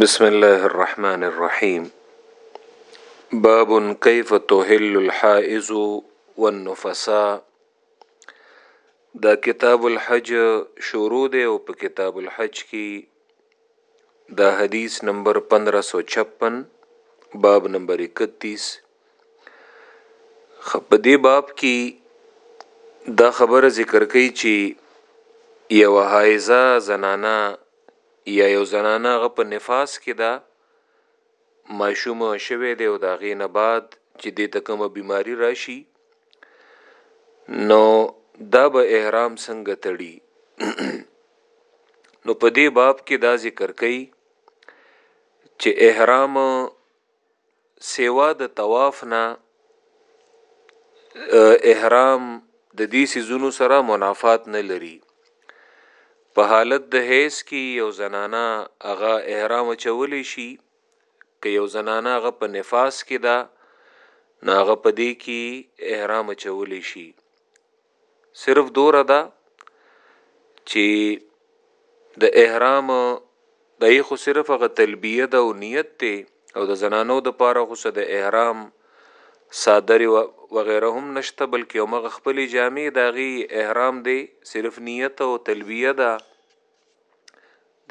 بسم الله الرحمن الرحيم باب كيف تهل الحائز والنفساء دا کتاب الحج شروع دی او په کتاب الحج کې دا حدیث نمبر 1556 باب نمبر 31 په دې باب کې دا خبره ذکر کوي چې یو حایزه زنانه یا یو زنانه غ په نفاس کې دا ماشوم شوه دی او دا غینه بعد چې د تکمه بیماری راشي نو دا به احرام څنګه تړي نو په دې باب کې دا ذکر کوي چې احرام سوا د طواف نه احرام د دې سيزونو سره منافات نه لري په حالت د حیز کې یو زنانا هغه احرام چولی شي که یو زنانا هغه په نفاس کې ده ناغه پدې کې احرام چولی شي صرف دوره ده چې د احرام د ایخو صرف هغه تلبیه ده او نیت ته او د زنانو د پاره خو د احرام صادری و وغیره هم نشته بلکې او مغه خپل جامع داغي احرام دی صرف نیت او تلبیه ده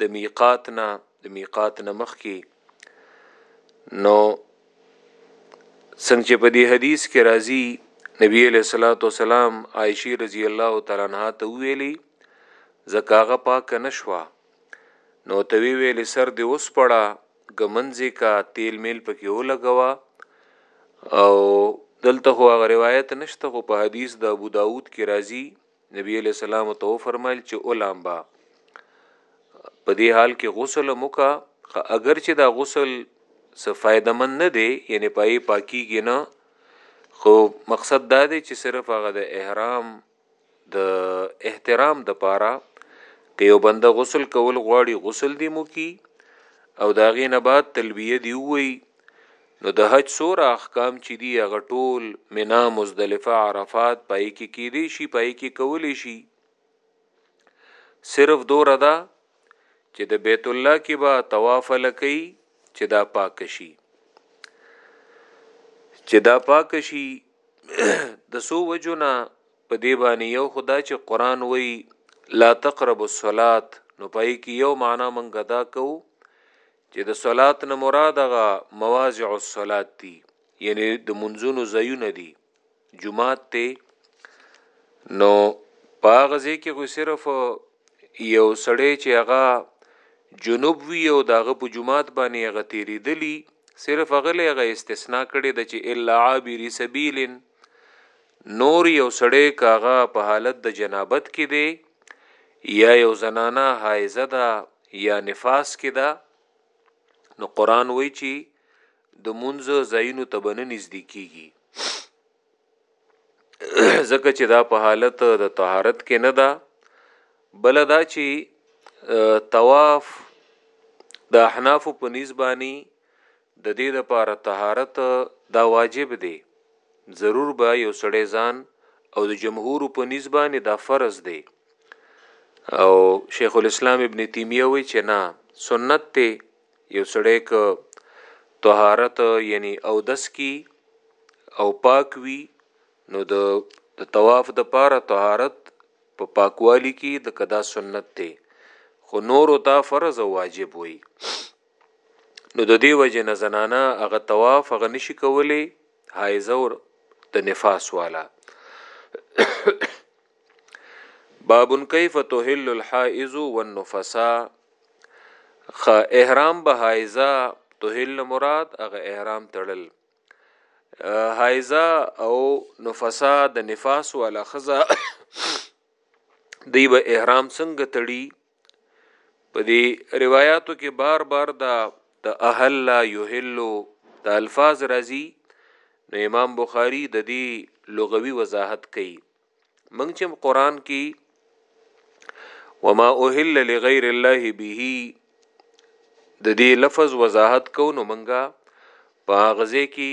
د میقات نه د میقات نه مخکي نو څنګه چې په دې حدیث کې راځي نبی علیہ الصلوۃ والسلام عائشہ رضی الله تعالی عنها ته ویلي زکاغه پاک نشوا نو ته ویلې سر دې اوس پړه غمنځي کا تیل میل پکې ولګوا او دلته هو غ روایت نشته خو په حدیث د ابو داود کې راځي نبی علیہ السلام ته فرمایل چې اولامبا په دې حال کې غسل مکا اگر چې دا غسل څه فائدہ من نه دی یعنی پای پاکیږي نه خو مقصد دا دی چې صرف هغه د احرام د احترام د پاره که یو بنده غسل کول غواړي غسل دی مو کی او دا غي نه بعد تلبیه دی وی نو د حج سوره احکام چې دی هغه ټول منا مزدلفه عرفات پای کې کې دی شي پای کې کولې شي صرف دور ادا چې د بیت الله کې با طواف لکې چې دا پاک شي چې دا پاک شي د سو وجنا په دی باندې یو خدا چې قران وای لا تقربوا الصلاه نو پای کې یو معنا منګه دا کو چې د صلات نه مراد هغه مواضع الصلات دي یعنی د منځونو ځایونه دي جمعات ته نو پاغه ځکه خو صرف یو سړی چې هغه جنوب وی او داغه په جمعات باندې هغه تیریدلی صرف هغه له هغه استثناء کړي د چې الا عابر سبیل نور یو سړی که هغه په حالت د جنابت کې دی یا یو زنانه حایزه ده یا نفاس کې ده نو قران وایي چې د مونږ زینو ته بنه نږدې کیږي ځکه چې دا په حالت د طهارت کې نه ده بل دا چې طواف د احناف په نسبانی د دې لپاره طهارت دا واجب دی، ضرور به یو سړی ځان او د جمهور په نیز باندې دا فرض دی او شیخ الاسلام ابن تیمیه وی چې نه سنت ته یو سړی که طهارت یعنی او دس کی او پاک وی نو د د طواف د پاره طهارت په پا پاکوالی کې د کدا سنت ته خو نور او تا فرض او واجب وی نو ددې وجې نه زنانه هغه طواف هغه نشي کولی حایزه او د نفاس والا باب کیف تحل الحائز والنفساء خ احرام به حایزه تحل مراد هغه احرام تړل حایزه او نفسا د نفاس والا خزا دی به احرام څنګه تړي په دې روایتو کې بار بار دا د اهل لا یحلو د الفاظ راځي نو امام بخاری د دې لغوي وضاحت کوي منګ چې قران کې وما اوهل لغیر الله به د دې لفظ وضاحت کو نو منګه په غزه کې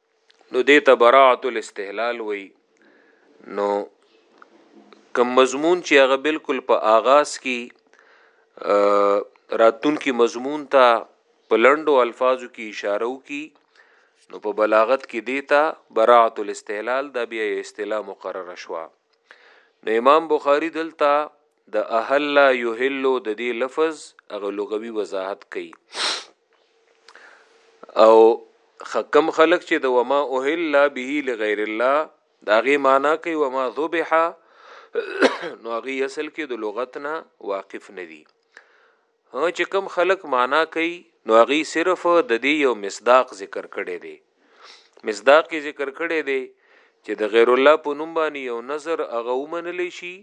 نو دې ته براعت الاستهلال وي نو کوم مضمون چې هغه بالکل په آغاز کې راتونکي مضمون ته په لندو الفاظو کې اشاره وکي نو په بلاغت کې دیتا براعت الاستهلال دا بیا یو اصطلاح مقرره شوه نو امام بخاری دلته د احل یحل د دې لفظ هغه لغوي وضاحت کوي او خکم خلق چې د وما اوهل به لغیر الله دا غي معنا کوي وما ذبح نو غي اصل کې د لغت نه واقف نه دي هغه چې کوم خلک معنا کوي نو هغوی صرف د دې یو مصداق ذکر کړی دی مصداق یې ذکر کړی دی چې د غیر الله په نوم باندې یو نظر هغه ومنل شي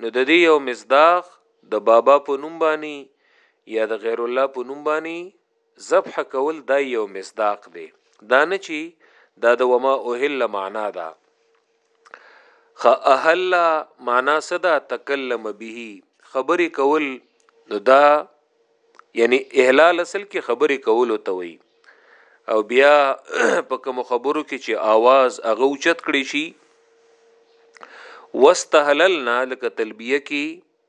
نو د دې یو مصداق د بابا په نوم باندې یا د غیر الله په نوم باندې ذبح کول دا یو مصداق دی دا نه چی دا د وما اهل معنا ده خ اهل معنا صدا تکلم به خبرې کول نو دا یعنی احلال اصل کې خبرې کول او توي او بیا په کوم خبرو کې چې आवाज هغه اوچت کړي شي واستهللنا لکه تلبیه کې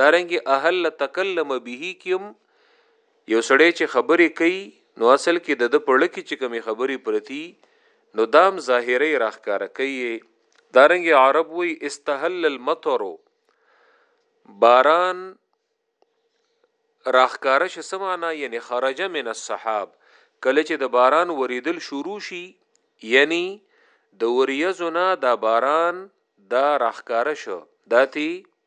دارنګ اهل تکلم به کی هم یو سړی چې خبرې کوي نو اصل کې د د پړه کې چې کومې خبرې پرتی نو دام ظاهري راخکاره کوي دارنګ عرب وی استحل المطر باران راخکاره ش سمانا یعنی خرج من الصحاب کله چې د باران وریدل شروع شي یعنی د وریزونه د باران دا راخکاره شو داتی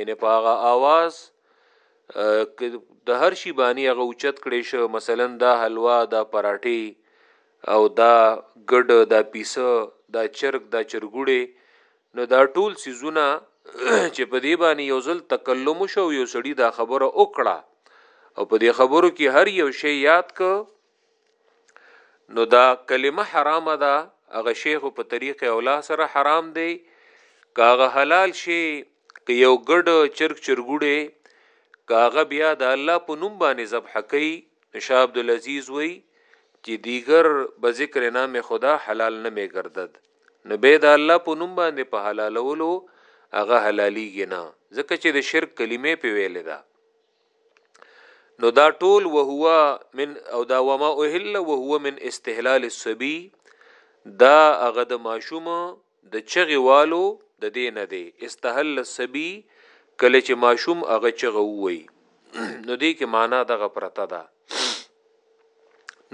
یعنی په هغه आवाज د هر شی باندې هغه اوچت کړي شو مثلا دا حلوا دا پراټي او دا ګډ دا پیسه دا چرګ دا چرګوړي نو دا ټول سيزونه چې په دې باندې یو ځل تکلم شو یو سړی دا خبره وکړه او په دې خبرو کې هر یو شی یاد ک نو دا کلمه حرامه ده هغه شیخ په طریق اولا سره حرام دی کاغه حلال شي که یو ګډ چرګ چرګوړي کاغه بیا د الله په نوم باندې ذبح کوي نشا عبد العزيز وای چې دیګر به ذکر نام خدا حلال نه می ګرځد نو به د الله په نوم باندې په حلالولو هغه حلاليږي نه ځکه چې د شرک کلمې په ویل ده نو دا ټول وهو من او دا وما اوهل وهو من استهلال السبي دا هغه د ماشوم د چغي والو د دې نه دی استهل السبي کله چې ماشوم هغه چغه وای نو دې کې معنا دغه پرته ده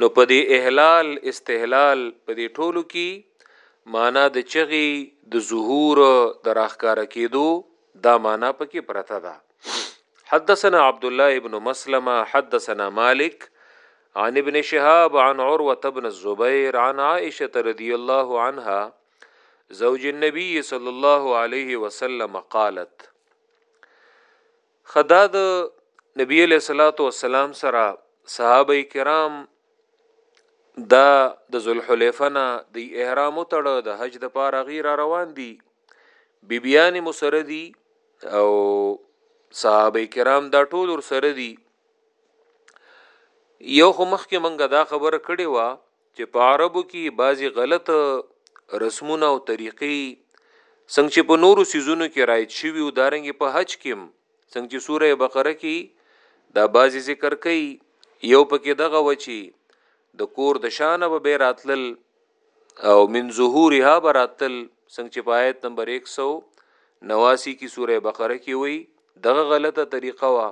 نو په دې احلال استهلال په دې ټولو کې معنا د چغي د ظهور د راخکار کېدو دا معنا پکې پرته ده حدثنا عبد الله ابن مسلمه حدثنا مالک عن ابن شهاب عن عروة ابن الزبير عن عائشة رضي الله عنها زوج النبي صلى الله عليه وسلم قالت خداد نبی علیہ الصلوۃ والسلام سره صحابه کرام دا د ذوالحلیفه نه د احرام وتړه د حج د پاره غیر روان دي بیبیان مسره دي او صحابه کرام دا ټول ور سره دي یو خو مخکې منګه دا خبره کړې و چې په عربو کې بعضی غلط رسمونه او طریقې څنګه چې په نورو سيزونو کې رایت شوی او دارنګ په حج کې څنګه چې سوره بقره کې دا بازي ذکر کوي یو پکې دغه وچی د کور د شانه به به راتلل او من ظهورها براتل څنګه چې په آیت نمبر 189 کې سوره بقره کې وایي دغه غلطه طریقه وا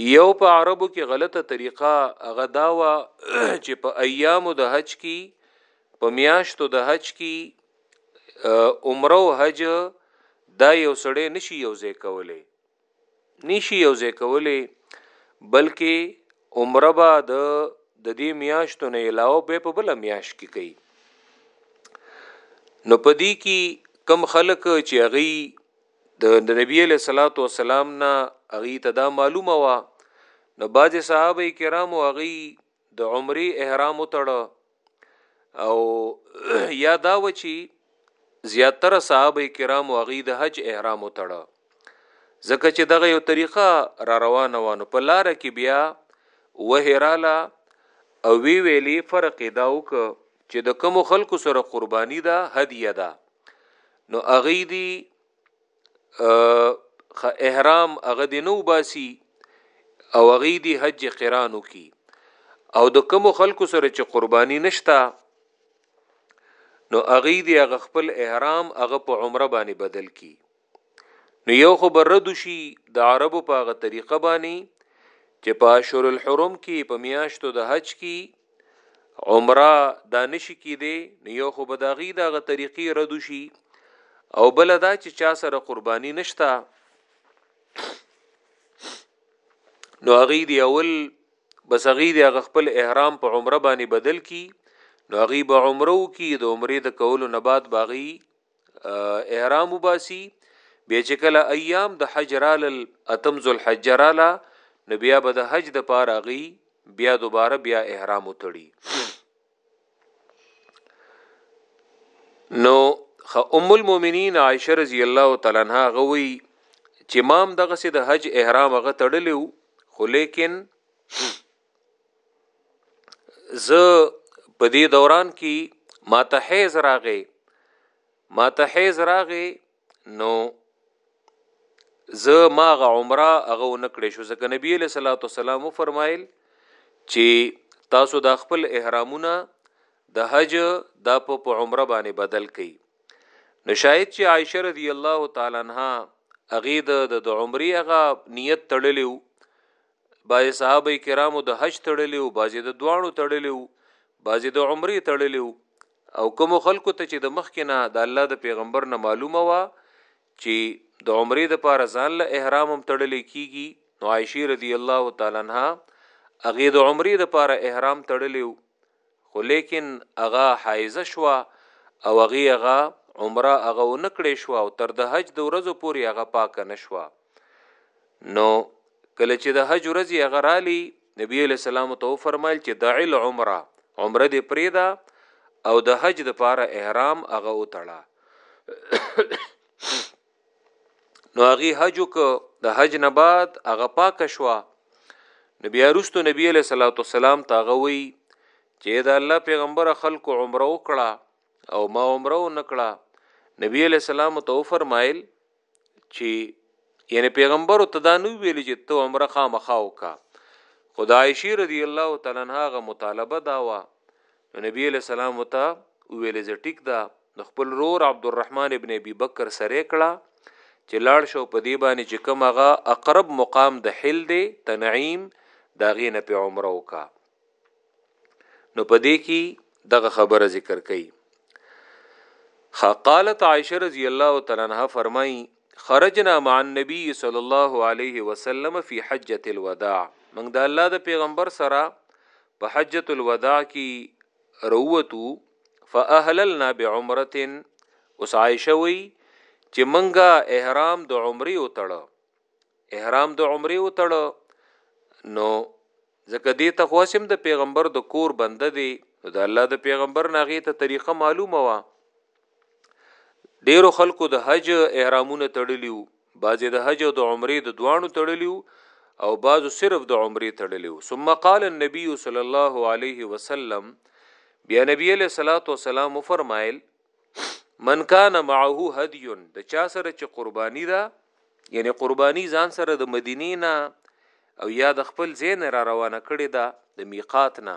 یو په عربو کې غلطه طریقه هغه دا وا چې په ایامو د حج کې په میاشتو د حج کې عمره او حج دا یو سړی نشي یو ځای کولای نشي یو ځای کولای بلکې عمره با د د دې میاشتو نه علاوه به په بل میاش کې کوي نو پدې کې کم خلک چې اغي د نبی له صلوات و سلام نه اغي تدا معلومه وا نو باج صحابه کرامو اغي د عمرې احرام وتړه او یا دا و چې زیاتره صحابه کرام واغی د حج احرام وتړه ځکه چې دغه یو طریقه را روانه وانه په لار کې بیا وهراله او وی ویلی فرق دا وک چې د کوم خلکو سره قربانی ده هدیه ده نو اغي دی خ احرام هغه دی نو باسي او هغه دی حج قرانو کی او د کوم خلکو سره چې قرباني نشتا نو هغه دی هغه خپل احرام هغه په عمره باندې بدل کی نو یو خو برد شي د عربو په هغه طریقه باندې چې په اشهر الحرم کې په میاشتو د حج کې عمره دا نشي کېدی نو یو خو به د هغوی دغه طریقې رد شي او بله دا چې چا سره قرباني نشته نو هغوی دی اول بس هغوی دی هغه خپل احرام په عمره باندې بدل کی نو هغوی به عمره وکړي د عمرې د کولو نه بعد به هغوی احرام وباسي بیا چې کله ایام د حج رال اتم ذل حج رالا نو بیا به د حج د پاره غي بیا دوباره بیا احرام وتړي نو ام المؤمنین عائشه رضی الله تعالی عنها غوي چې مام دغه سي د حج احرام غ تړلو خو لیکن زه په دې دوران کې ماته حیز راغې ماته حیز راغې نو زه ماغه عمره هغه نکړې شو ځکه نبی له صلوات والسلام فرمایل چې تاسو د خپل احرامونه د حج د په عمره باندې بدل کړئ نو شاید چې عائشه رضی الله تعالی عنها اغه د د عمرې هغه نیت تړلیو بعضې صحابه کرامو د حج تړلی وو بعضې د دواړو تړلی وو بعضې د عمرې تړلی وو او کوم خلکو ته چې د مخکې نه د الله د پیغمبر نه معلومه وه چې د عمرې د پاره ځان له احرام هم تړلی کیږي نو عائشه رضی الله تعالی عنها هغه د عمرې د پاره احرام تړلی وو خو ليکن هغه حائضه شوه او هغې هغه عمره هغه ونه کړې شوه او تر د حج د ورځو پورې هغه پاکه نه شوه نو کله چې د حج ورځې هغه رالي نبی علیہ السلام ته فرمایل چې دع العمره عمره دې پریدا او د حج د پاره احرام هغه وتړه نو هغه حج وک د حج نه بعد هغه پاک شوا نبی ارستو نبی علیہ الصلوۃ والسلام تاغه وی چې دا الله پیغمبر خلق عمره وکړه او ما عمره نکړه نبی علیہ السلام تو فرمایل چې یعنی پیغمبر ته دا نو ویل چې ته عمره خامخاو کا خدای شی رضی الله تعالی عنها غ مطالبه داوا نو نبی علیه السلام ورته وویل ځه ټیک ده نو خپل ورور عبدالرحمن ابن ابي بکر سره کړه چې لاړ شو په دې باندې چې کوم هغه اقرب مقام د حل دی تنعیم دا غي نه په عمره وکا نو په دې کې دغه خبره ذکر کړي قالت عائشه رضی الله تعالی عنها فرمایي خرجنا مع النبي صلی الله علیه وسلم فی حجة الوداع موږ د الله د پیغمبر سره په حجة الوداع کی روتو فاهللنا بعمره اوس عائشه وی چې منګه احرام د عمره وتړه احرام د عمره وتړه نو ځکه دې ته خواسم د پیغمبر د کور بنده دی د الله د پیغمبر ناغه ته طریقه معلومه وا ډیرو خلکو د حج احرامونه تړلی وو بعضې د حج او د عمرې د دوانو تړلی وو او بعضو صرف د عمرې تړلی وو ثم قال النبي صلی الله علیه وسلم بیا نبی علیہ الصلوۃ والسلام فرمایل من کان معه هدی د چا سره چې قربانی ده یعنی قربانی ځان سره د مدینې نه او یا د خپل زین را روانه کړی ده د میقات نه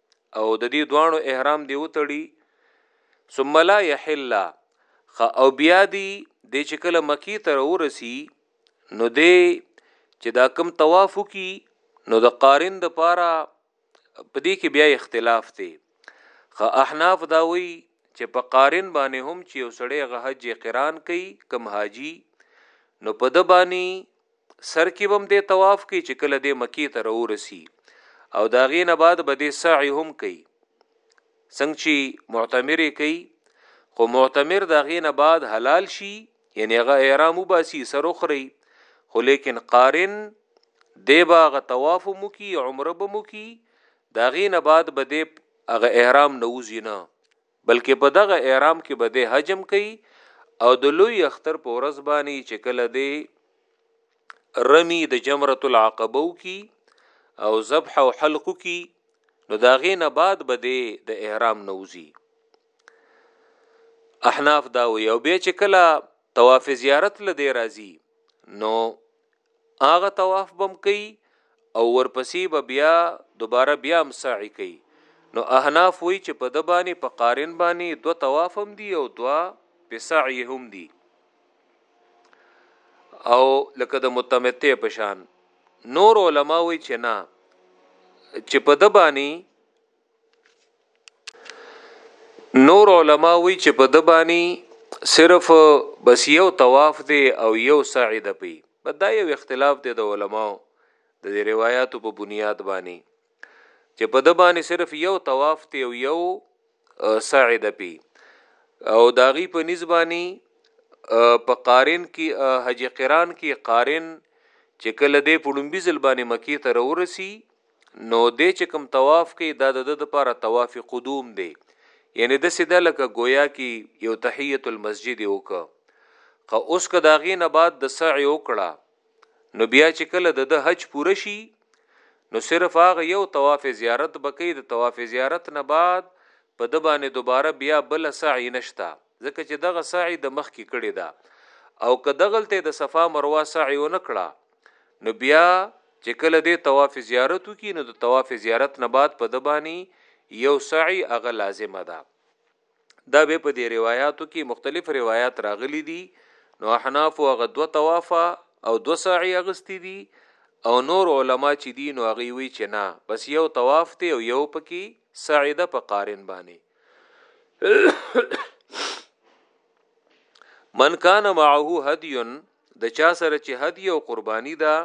او د دې دواړو احرام دی وتړي ثم لا يحل خ او بیا دی د چې کله مکی ته ورسی نو دی چې دا کم طواف کی نو د قارن د پاره پدې کې بیا اختلاف دی خ احناف دا وی چې په قارن باندې هم چې وسړی غ حج قران کوي کم حاجی نو په د باندې سر کی به هم دی طواف کوي چې کله دی مکی ته راورسی او دا غي نه بعد به دی سعی هم کوي څنګه چې معتمر کوي خو معتمر دا غي نه بعد حلال شي یعنی هغه احرام وباسي سر اخري خو لیکن قارن دی با غ طواف مو کی عمره به مو کی دا غي نه بعد به دی هغه احرام نوځي نه بلکه په دغه احرام کښې به دی حجم کوي او د لوی اختر په ورځ باندې چې کله دی رمی د جمرت العقبه کی او ذبح او حلق کی نو دا غې نه بعد به دی د احرام نوزی احناف دا وی او به چې کله طواف زیارت لدی راځي نو هغه طواف بم کوي او ورپسې به بیا دوباره بیا هم سعی کوي نو احناف وی چې په د باندې په قارن باندې دو طواف هم دي او دوا په سعی هم دي او لکه د متمتع پشان نور علما وی چې نه چې په د باندې نور علما وی چې په د بانی صرف بس یو طواف دی او یو سعی د پی بدا یو اختلاف دی د علماو د دې روایتو په بنیاد باندې چې په د باندې صرف یو طواف ته او یو سعی د پی او داغي په نسبانی په قارن کې حج قران کې قارن چې کله دې پړمبي ځل باندې مکی ته ورسی نو دې چې کوم طواف کوي دا د ده لپاره طواف قدوم دی یعنی داسې ده لکه ګویا کی یو تحیت المسجد وکړه که اوس که د هغې نه بعد د سعی وکړه نو بیا چې کله د ده حج پوره شي نو صرف هغه یو طواف زیارت به کوي د طواف زیارت نه بعد په د باندې دوباره بیا بل سعی نشته ځکه چې دغه سعی د مخ کې کړی دا او که دغلته د صفا مروه سعی و نکړه نو بیا چې کله دې طواف زیارت وکي نو د طواف زیارت نه بعد په دبانی یو سعی هغه لازمه ده دا به په دې روایتو کې مختلف روایت راغلي دي نو احناف هغه دو طواف او دو سعی اغستی دي او نور علما چې دي نو هغه وی چې نه بس یو طواف ته او یو پکې سعی ده په قارن باندې من کان معه هدی د چا سره چې هدی او قربانی ده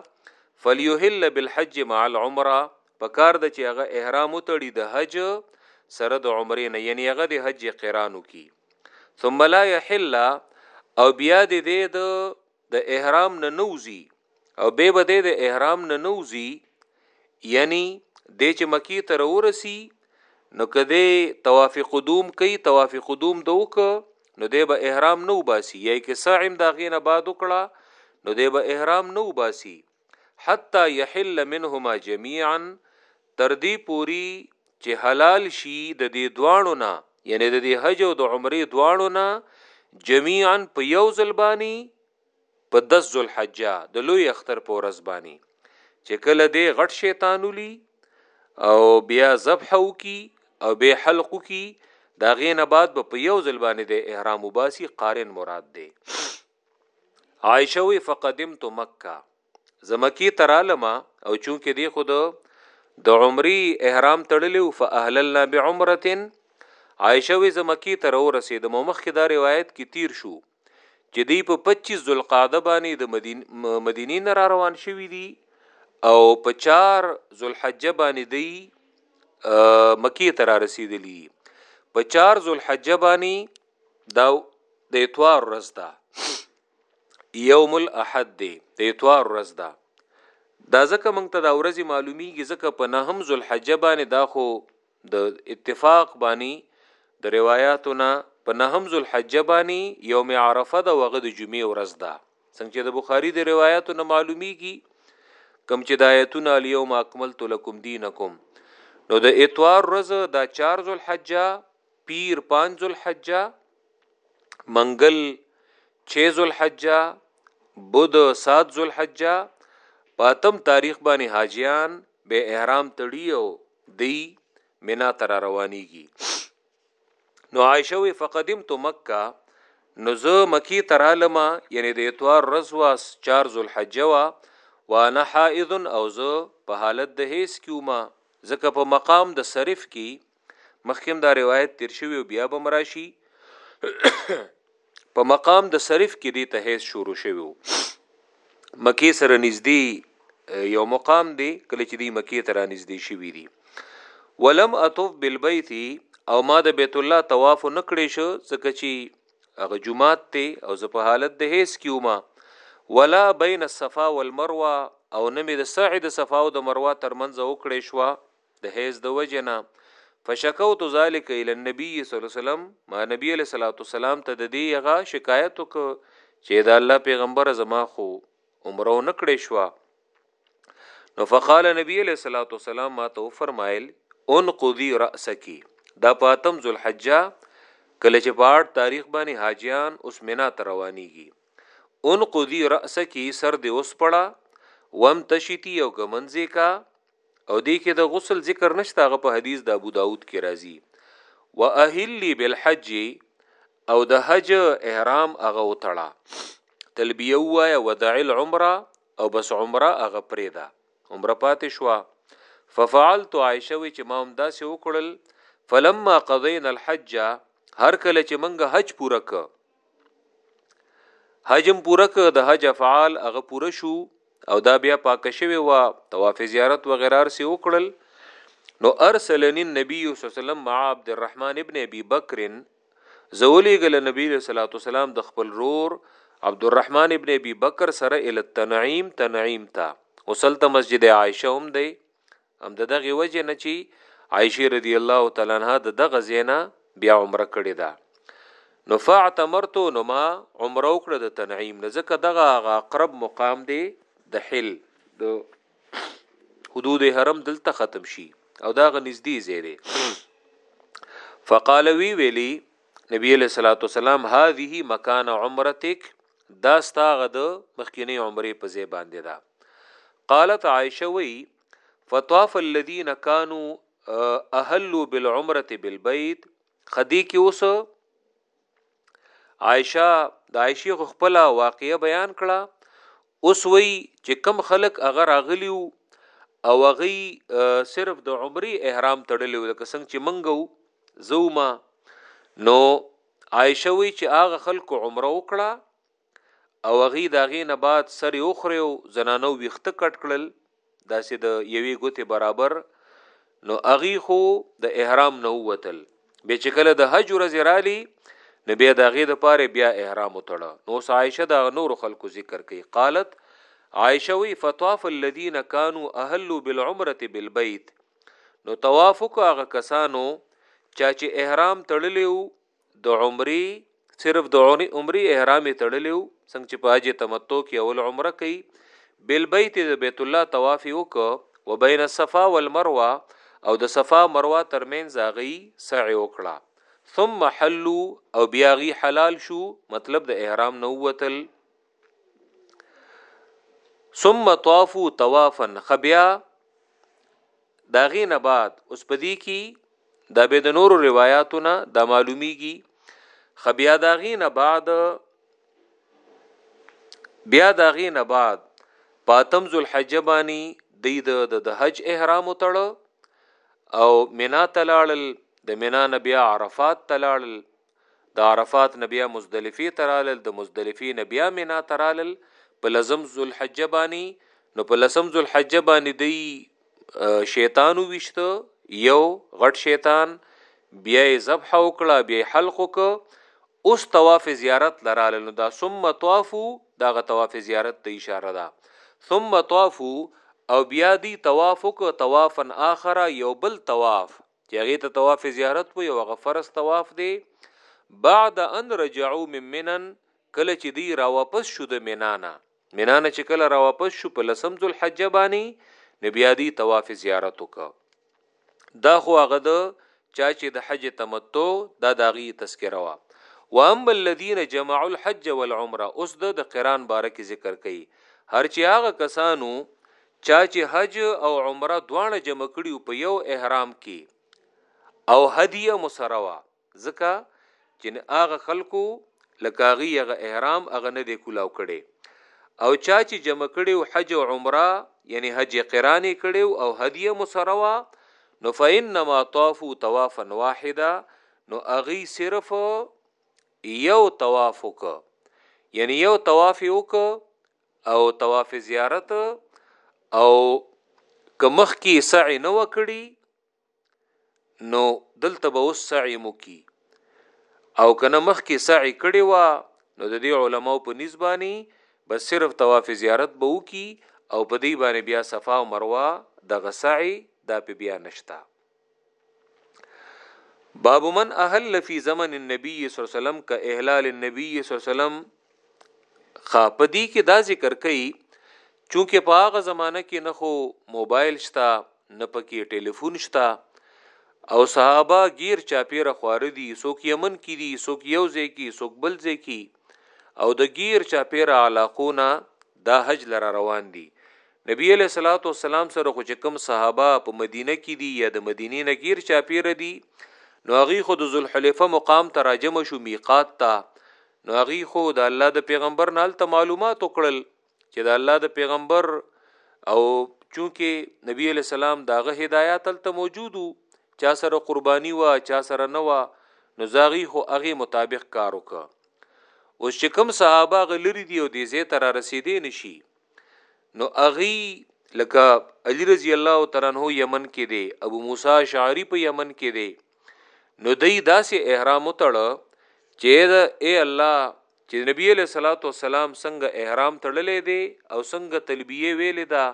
فلیحل بالحج مع العمره په کار د چې هغه احرام وتړي د حج سره د عمرې نه یعنی هغه د حج قرانو کی ثم لا يحل او بیا د دې د د احرام نه نوزی او به بده د احرام نه نوزی یعنی د چې مکی تر ورسی نو کده طواف قدوم کوي طواف قدوم دوک نو دی به احرام نه وباسي یا کې سعی هم د غینه بعد وکړه نو دی به احرام نه وباسي حتی یحل منهما جميعا تر دې پوری چې حلال شي د دې دواړو نه یعنی د دې حج او د عمره دواړو نه جميعا په یو ځل باندې په دس ذوالحجه د لوی اختر په ورځ باندې چې کله دې غټ شیطان ولي او بیا ذبح وکي او به حلق وکي دا غینه بعد به په یو ځل باندې د احرام وباسي قارن مراد دی عائشه وی فقدمت مکه زمکی ترالما او چونکه دی خود د عمرې احرام تړلی او فاهللنا بعمره عائشه وی زمکی تر ورسې د مخکې دا روایت کې تیر شو چې دی په 25 ذوالقعده باندې د مدینه مدینه نه را روان شوی دی او په 4 ذوالحجه باندې دی مکی ته را رسیدلی په 4 ذوالحجه باندې دا د اتوار ورځ ده یوم الاحد دی د اتوار ورځ ده دا ځکه مونږ ته دا ورځي معلومیږي ځکه په نهم ذوالحجه باندې دا خو د اتفاق بانی د روایاتو نه په نهم ذوالحجه بانی یوم عرفه د وغه د جمعې ورځ ده څنګه چې د بخاری د روایاتو نه معلومیږي کم چې د آیتونه الیوم اکملت لکم دینکم نو د اتوار ورځ دا 4 ذوالحجه پیر 5 ذوالحجه منګل 6 ذوالحجه بود 7 ذوالحجه پاتم تاریخ باندې حاجیان به احرام تړي او دی مینا ته را روانيږي نو عائشه وی فقدم تو مکه نو زه مکی ترالم یعنی د اتوار رزوا 4 ذوالحجه وا وانا حائض او زه په حالت د هیڅ کیوما ځکه په مقام د صرف کې مخکیم دا روایت تیر شوی او بیا به مراشي په مقام د صرف کې دی ته هیڅ شروع شوی مکی سره نږدې یو مقام دی کله چې دی مکی ته را نږدې شوی دی ولم اطف بالبیت او ما د بیت الله طواف نکړې شو ځکه چې هغه جمعات ته او زه په حالت د هیڅ کیوما ولا بین الصفا والمروه او نمی د سعی د صفا او د مروه ترمنځ وکړې شو د حیز د وجنا فشکوت ذالک الى النبي صلی الله علیه وسلم ما نبی علیہ الصلوۃ والسلام ته د دې هغه شکایت وک چې دا الله پیغمبر زما خو عمره نکړې شو نو فقال نبی علیہ الصلوۃ والسلام ما ته فرمایل ان قضی راسکی دا پاتم ذوالحجہ کله چې په اړ تاریخ باندې حاجیان اوس مینا ته روانيږي ان قضی راسکی سر دې اوس پړه وم تشتی او غمنځي کا او دې کې د غسل ذکر نشته هغه په حدیث د ابو داود کې راځي واهلی بالحج او د حج احرام هغه وتړه تلبیه وایا ودع العمره او بس عمره هغه پریدا عمره پاتې شو ففعلت عائشه وی چې ما هم داسې وکړل فلما قضینا الحج هر کله چې منګه حج پوره ک حجم پوره ک د حج افعال هغه پوره شو او دا بیا پاک شوی و طواف زیارت و غیرار سی وکړل نو ارسلنی النبی صلی الله علیه وسلم مع عبد الرحمن ابن ابي بکر زولی ګل نبی صلی الله علیه وسلم د خپل رور عبد الرحمن ابن ابي بکر سره ال تنعیم تنعیم تا وصلت مسجد عائشه هم دی هم د دغه وجه نه چی عائشه رضی الله تعالی عنها د دغه زینا بیا عمره کړی ده نو فاعتمرتو نو ما عمره وکړه د تنعیم نه ځکه دغه هغه اقرب مقام دی د حل د حدود حرم دلته ختم شي او دا غ نږدې ځای دی فقال وی ویلی نبی علیہ الصلوۃ والسلام هذه مکان عمرتک دا ستاغه د مخکینی عمره په ځای باندې دا قالت عائشه وی فطاف الذين كانوا اهلوا بالعمره بالبيت خدي کې اوس عائشه د عائشه خپل واقعي بیان کړه اوس وی چې کم خلک اگر اغلیو او غي صرف د عمرې احرام تړلې ولکه څنګه چې منګو زوما نو عائشه وی چې هغه خلکو عمره وکړه او هغوی د هغې نه بعد سرې وخرېو زنانو ویښته کټ کړل داسې د یوې ګوتې برابر نو هغوی خو د احرام نه ووتل بیا چې کله د حج ورځې رالی نو بیا د هغې دپاره بیا احرام وتړه نو اوس عایشه د نورو خلکو ذکر کوي قالت عایشه وی فطاف الذین کانو اهلو بالعمرة بالبیت نو طواف وکړه هغه کسانو چا چې احرام تړلی وو د عمرې صرف د عمرې احرام یې تړلی و څنګه چې په حج تمتع کې اول عمره کوي بالبیت د بیت الله طواف یې وکړ و بین الصفا والمروه او د صفا مروه ترمنځ هغوی سعی وکړه ثم حلو او بیا غي حلال شو مطلب د احرام نه وتل ثم طافو طوافا خبیا د هغې نه بعد اوس په دې کي دا به د نورو روایاتو نه دا معلومیږي خ بیا د هغې نه بعد بیا د هغې نه بعد پاتم ذل حج باندې د د حج احرام تړ او مینا تلاړل د مینا نه بیا عرفات تلاړل د عرفات نه بیا مزدلفې ته رالل د مزدلفې نه بیا مینا ته رالل په لزم ذوالحجه باندې نو په لسم ذوالحجه باندې دی شیطان وشته یو غټ شیطان بیا یې ذبح وکړه بیا یې حلق وکړه اوس طواف زیارت لراله نو دا ثم طوافو داغه طواف زیارت ته اشاره ده ثم طوافو او بیا دی طواف وکړه طوافا اخر یو بل طواف چې هغه ته طواف زیارت وي او هغه فرض طواف دی بعد ان رجعوا من منن کله چې دی را واپس شو د مینانا مینانا چې کله را واپس شو په لسم ذل حج باندې نو بیا دی طواف زیارت وکړه دا خو هغه د چا چې د حج تمتع دا داغي تذکره وا واما الذين جمعوا الحج والعمره اوس د قران بارک ذکر کړي هر چې هغه کسانو چا چې حج او عمره دواړه جمع کړي په یو احرام کې او هدیه مسره وا ځکه چې هغه خلکو لکه هغه هغه احرام هغه نه دی کولاو کړي او چا چې جمع کړي او حج او عمره یعنی حج قران کړي او هدیه مسره وا نو فإنما طافوا طوافا واحدا نو اغي صرف یو طواف وک یعنی یو طواف وک او طواف زیارت او که مخ کی سعی نه وکړي نو دلته به اوس سعی مو کی او کنه مخ کی سعی کړي وا نو د دې علماو په نسبانی بس صرف طواف زیارت به وکي او په دې باندې بیا صفا او مروه د غسعی دا په بیا نشتا باب من اهل فی زمن النبی صلی الله علیه وسلم کا اهلال النبی صلی الله علیه وسلم خا پدی کې دا ذکر کړي چونکه په هغه زمانہ کې نه خو موبایل شته نه پکې ټلیفون شته او صحابه غیر چاپیره خوار دي سوک یمن کې دي سوک یو ځای کې سوک بل ځای کې او د غیر چاپیره علاقونه دا حج لره روان دي نبی علیه الصلاة والسلام سره خو چې کوم صحابه په مدینه کې دي یا د مدینې نه غیر چاپیره دي نو هغه خو د ذوالحلیفه مقام ته راجم شو میقات ته نو هغه خو د الله د پیغمبر نه الته معلومات وکړل چې د الله د پیغمبر او چونکه نبی علی السلام داغه هدایت الته موجودو چا سره قربانی وا چا سره نه وا نو زاغي خو هغه مطابق کار وکړه اوس چې کوم صحابه غلری دی او دې زه تر رسیدې نشي نو اغي لکه علی رضی الله تعالی عنہ یمن کې دی ابو موسی شعری په یمن کې دی نو دای داسې احرام وتړه چې دا اے الله چې نبی علیہ الصلوۃ والسلام څنګه احرام تړلې دی او څنګه تلبیه ویلې ده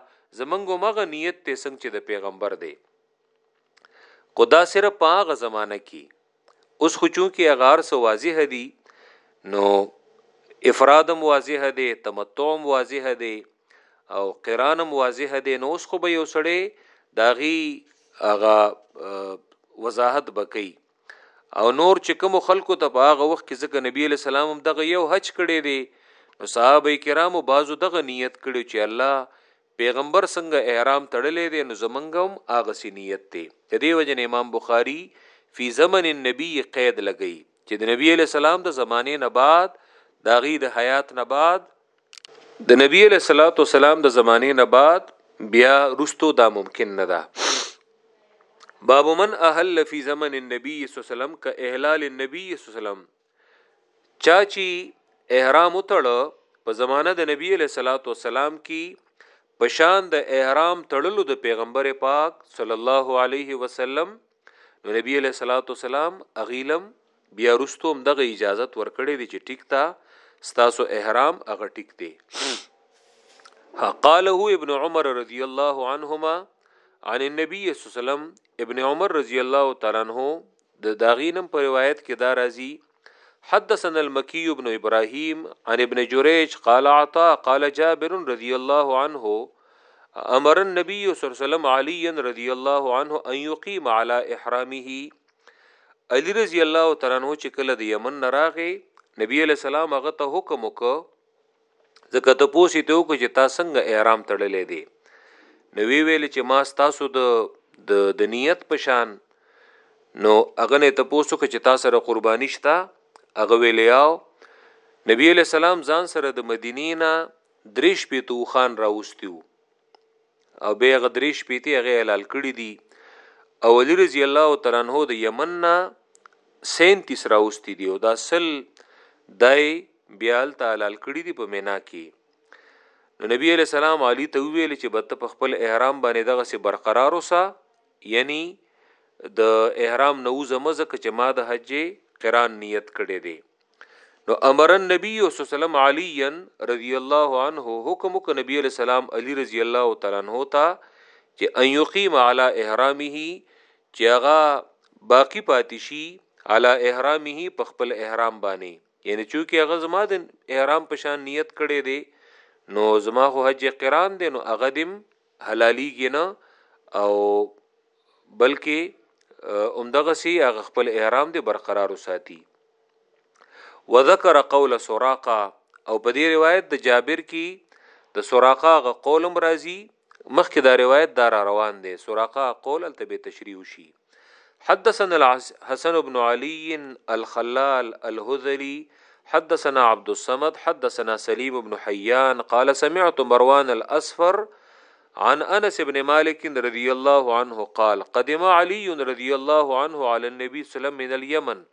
زمنګ مغه نیت ته څنګه چې د پیغمبر دی خدا صرف په هغه زمانہ کې اوس خو چونکی هغه هر څه واضح دي نو افرادم واضح دي تمتعم واضح دي او قرانم واضح دي نو اوس خو به یو سړی داغي هغه وضاحت بکئی او نور چې کوم خلکو ته په هغه وخت کې ځکه نبی علی سلام هم دغه یو حج کړی دی نو صحابه کرامو بازو دغه نیت کړی چې الله پیغمبر څنګه احرام تړلی دی نو زمونږ هم هغسې نیت دی د دې وجې نه امام بخاری فی زمن النبی قید لګوي چې د نبی علیه السلام د زمانې نه بعد د هغه د حیات نه بعد د نبی علیه الصلاۃ والسلام د زمانې نه بعد بیا رستو دا ممکن نه ده باب من اهل فی زمن النبی صلی الله علیه وسلم ک اهلال النبی صلی الله علیه وسلم چا چی احرام وتړه په زمانه د نبی علیہ الصلوۃ والسلام کی پشان د احرام تړلو د پیغمبر پاک صلی الله علیه وسلم نو نبی علیہ الصلوۃ والسلام اغیلم بیا رستوم دغه اجازه ورکړې دي چې ټیک تا ستاسو احرام هغه ټیک دی قاله ابن عمر رضی الله عنهما عن النبي صلی الله علیه وسلم ابن عمر رضی الله تعالی عنہ د داغي نم په روایت کې دا راځي حدثنا المکی ابن ابراهیم عن ابن جریج قال عطا قال جابر رضی الله عنه امر النبي صلی الله علیه وسلم علی رضی الله عنه ان یقیم علی احرامه علی رضی الله تعالی عنہ چې کله د یمن نراغه نبی علیہ السلام هغه ته حکم وکړ ځکه ته پوسی ته وکړه چې تا څنګه احرام تړلې دی نو وی ویل چې ما تاسو د د د نیت په شان نو هغه نه ته پوسو چې تاسو سره قرباني شته هغه ویلیاو نبی علیہ السلام ځان سره د مدینې نه دریش پیتو خان راوستیو او به هغه درې شپېته هغه حلال کړي دي او علي رضی الله تعالی عنہ د یمن نه 37 راوستي دي او دا سل دای بیا هلته حلال کړي دي په مینا کې نو نبی علیہ السلام علی ته ویل چې بت په خپل احرام باندې دغه سي برقرار اوسه یعنی د احرام نوزه مزه چې ما د حج قران نیت کړي دي نو امر النبي صلی الله علیه وسلم علی رضی الله عنه حکم وک نبی علیہ السلام علی رضی الله تعالی عنہ ته چې ان یقیم علی احرامه چې هغه باقی پاتې شي علی احرامه په خپل احرام باندې یعنی چې هغه زما د احرام په شان نیت کړي دي نو زما خو حج قران دی نو هغه دم حلالیږي نه او بلکې همدغه سي هغه خپل احرام دی برقرار وساتي وذكر قول سراقه او په دې روایت د جابر کې د سراقه غ قولم راضي مخکې دا روایت دار روان دی سراقه قول التبه تشریح شي حدثنا الحسن بن علي الخلال الهذلي حدثنا عبد الصمد حدثنا سليم بن حيان قال سمعت مروان الأسفر عن انس ابن مالك رضي الله عنه قال قدم علي رضي الله عنه على النبي صلى الله عليه وسلم من اليمن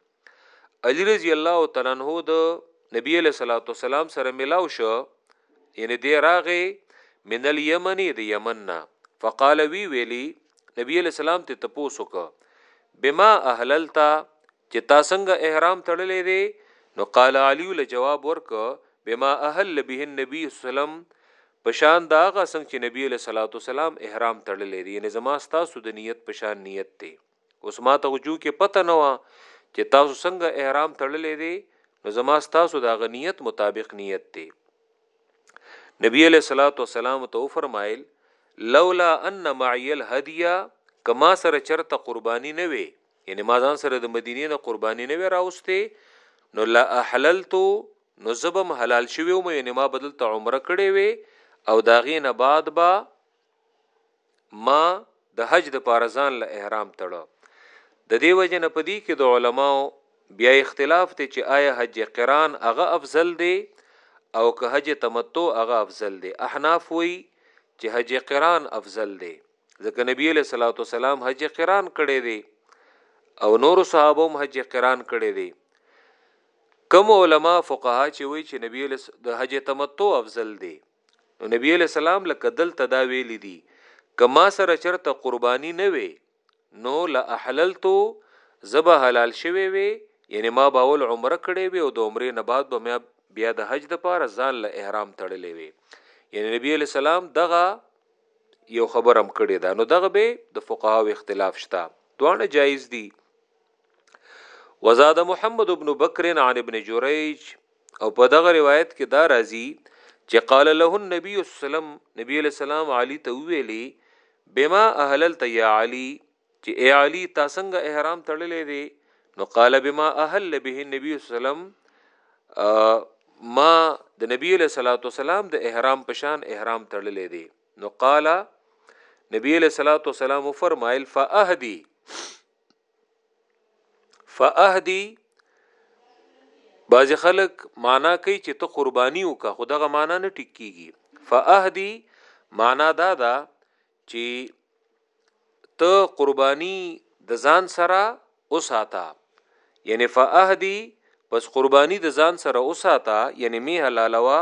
علی رضی الله تعالی عنہ د نبی علیہ الصلوۃ والسلام سره ملاو شو یعنی دی راغه من الیمنی د یمن نه فقال وی ویلی نبی علیہ السلام ته تپوسو ک بما اهللتا چې تا څنګه احرام تړلې دی نو قال علی له جواب ورک بما اهل به النبي سلام پشان دا غا څنګه چې نبی له صلوات والسلام احرام تړلې دی یعنی زما ستاسو د نیت پشان نیت ته اوس ما ته وجو کې پته نه و چې تاسو څنګه احرام تړلې دي نو زما تاسو د غنیت مطابق نیت دی نبی علیہ الصلوۃ والسلام ته فرمایل لولا ان معي الهديه کما سره چرته قرباني نه وي یعنی ما ځان سره د مدینې نه قرباني نه وي راوستي نو لا احللت نو زبم حلال شوی مې یعنی ما بدل ته عمره کړې وي او داغې نه بعد با ما د حج د پاره ځان له احرام تړه د دې وجه نه پدی کې د علماو بیا اختلاف دی چې آیا حج قران هغه افضل دی او که حج تمتع هغه افضل دی احناف وی چې حج قران افضل دی ځکه نبی له صلوات والسلام حج قران کړی دی او نور صحابه هم حج قران کړی دی کوم علما فقها چې وی چې نبی له د حج تمتع افضل دی نو نبی علیه السلام لکه دلته دا ویلي دي که ما سره چرته قرباني نه وي نو له احللتو زبه حلال شوی وي یعنی ما باول عمره کړې وي او د عمرې نه بعد به ما بیا د حج د پاره ځان له احرام تړلې وي یعنی نبی علیه السلام دغه یو خبرم کړی دا نو دغه به د فقهاو اختلاف شته دوانه جایز دي وزاد محمد ابن بکر عن ابن جریج او په دغه روایت کې دا راځي چې قال له النبي اسلم نبی علیہ السلام علی ته ویلي بما اهللت یا علی چې ای علی تا څنګه احرام تړلې دي نو قال بما اهل به النبي اسلم ما د نبی علیہ الصلوۃ والسلام د احرام پشان احرام تړلې دي نو قال نبی علیہ الصلوۃ والسلام فرمایل فاهدی فاهدی بعض خلک معنا کوي چې ته قرباني وکه خو دغه معنا نه ټیک کیږي فاهدی معنا دا ده چې ته قرباني د ځان سره اوساته یعنی فاهدی پس قرباني د ځان سره اوساته یعنی می حلالوا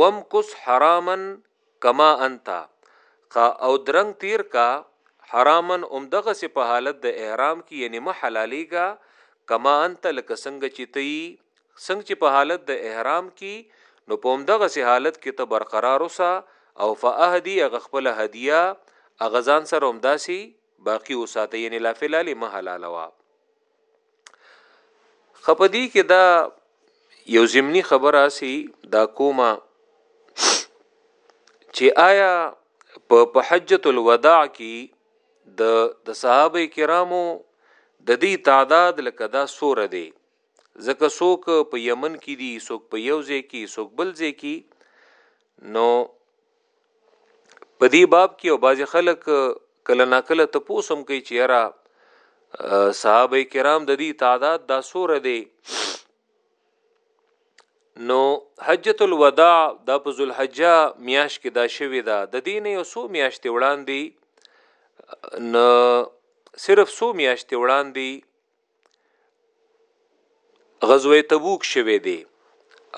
وم کس حرامن کما انت، قا او درنګ تیر کا، حراما همدغسې په حالت د احرام کې یعنې مه حلالېږه، کما انت لکه څنګه چې ته یي، څنګه چې په حالت د احرام کې نو په همدغسې حالت کې ته برقرار اوسه او فاهدی هغه خپله هدیه هغه ځان سره همداسې باقي وساته یعنې لافلالې مه حلالوه. خپدی کې دا یو زمینی خبره اسی دا کومه چې آیا په حجۃ الوداع کې د د صحابه کرامو د دې تعداد لکه دا سوره دی ځکه څوک په یمن کې دي څوک په یو ځای کې څوک بل ځای کې نو په دې باب کې او بعضی خلک کله ناکله ته پوسم کوي چې یاره صحابه کرام د دې تعداد دا سوره دی نو حجۃ الوداع د په ذوالحجہ میاش کې دا شوی دا د دین یو سو میاشتې وړاندې نو صرف سو میاشتې وړاندې غزوه تبوک شوه دی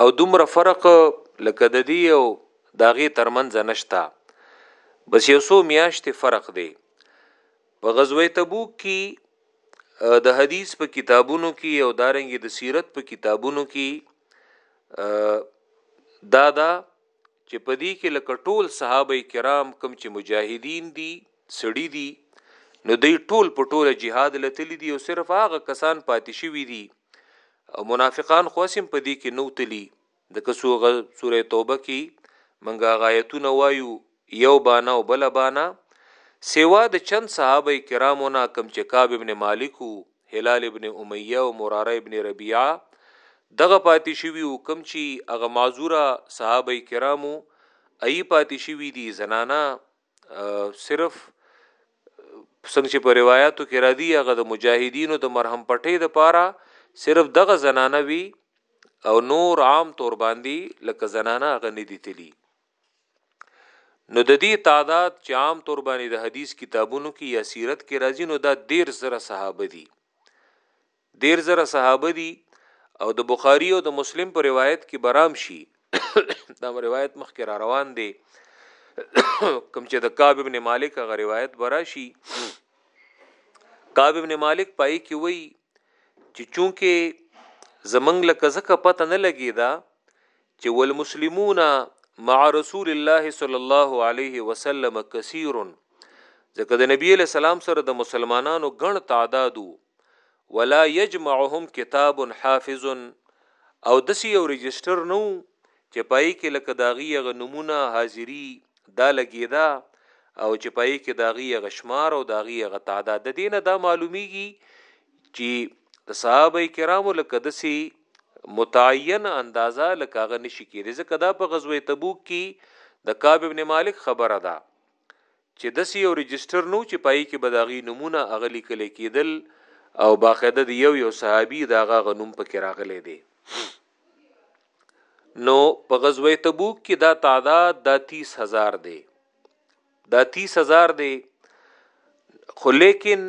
او دومره فرق لکه د دی او داغي ترمنځ نشتا بس یو سو میاشتې فرق دی په غزوه تبوک کې د حدیث په کتابونو کې او دارنګي د سیرت په کتابونو کې دادا چې په دې کې لکه ټول صحابه کرام کوم چې مجاهدین دي سړي دي نو دوی ټول په ټوله جهاد لتلی دي او صرف هغه کسان پاتې شوي دي او منافقان خو سم په دې کې نو تلی د کسو غ سوره توبه کې منګه غایتونه وایو یو بانا او بل بانا سیوا د چند صحابه کرامو نه کم چې کعب ابن مالک هلال ابن امیه او مراره ابن ربیعه دغه پاتې شوي او کم چې هغه معذوره صحابه کرامو ای پاتې شوي دي زنانا صرف څنګه چې په روایتو کې را دي هغه د مجاهدینو د مرهم پټې د پاره صرف دغه زنانه وي او نور عام تور باندې لکه زنانه هغه نه دي تلی نو د دې تعداد چې عام طور باندې د حدیث کتابونو کې یا سیرت کې راځي نو دا ډیر زره صحابه دي ډیر زره صحابه دي او د بخاری او د مسلم په روایت کې برام شي دا روایت مخکې را روان دی کوم چې د کعب ابن مالک غ روایت برا شي کعب ابن مالک پای کې وایي چې چونکه زمنګ لکه زکه پته نه لګی دا چې والمسلمون مع رسول الله صلی الله علیه وسلم کثیر ځکه د نبی له سلام سره د مسلمانانو ګڼ تعداد ولا یجمعهم کتاب حافظ او دسی یو رجستر نو چې پای کې لکه داغي غ نمونه حاضری دا لګیدا او چې پای کې داغي غ شمار او داغي غ تعداد د دینه دا معلومیږي چې د صحابه کرامو لکه دسی متعینه اندازه لکه هغه نشي کېدی ځکه دا په غزوه تبوک کې د کعب ابن مالک خبره ده چې د سی یو رجستر نو چې پای کې بداغي نمونه اغلی کله کېدل او باقاعده د یو یو صحابي داغه غنوم پکې راغلي دي نو په غزوه تبوک کې دا تعداد دا 30000 دی دا 30000 دی خو لیکن